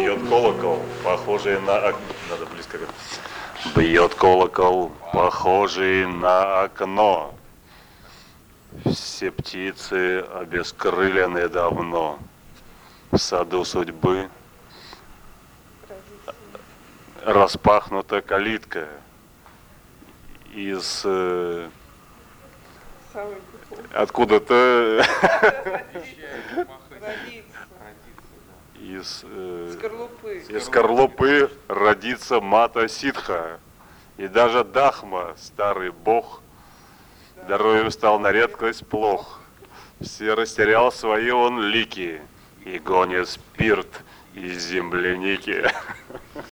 Бьет колокол, похожий на... Надо близко. говорить. Бьет колокол, похожий на окно. Все птицы обескрылены давно. В саду судьбы распахнута калитка. Из э, откуда-то. из э, Скорлупы. Из скорлупы родится мата ситха. И даже Дахма, старый бог, здоровьем стал на редкость плох. Все растерял свои он лики и гонит спирт из земляники.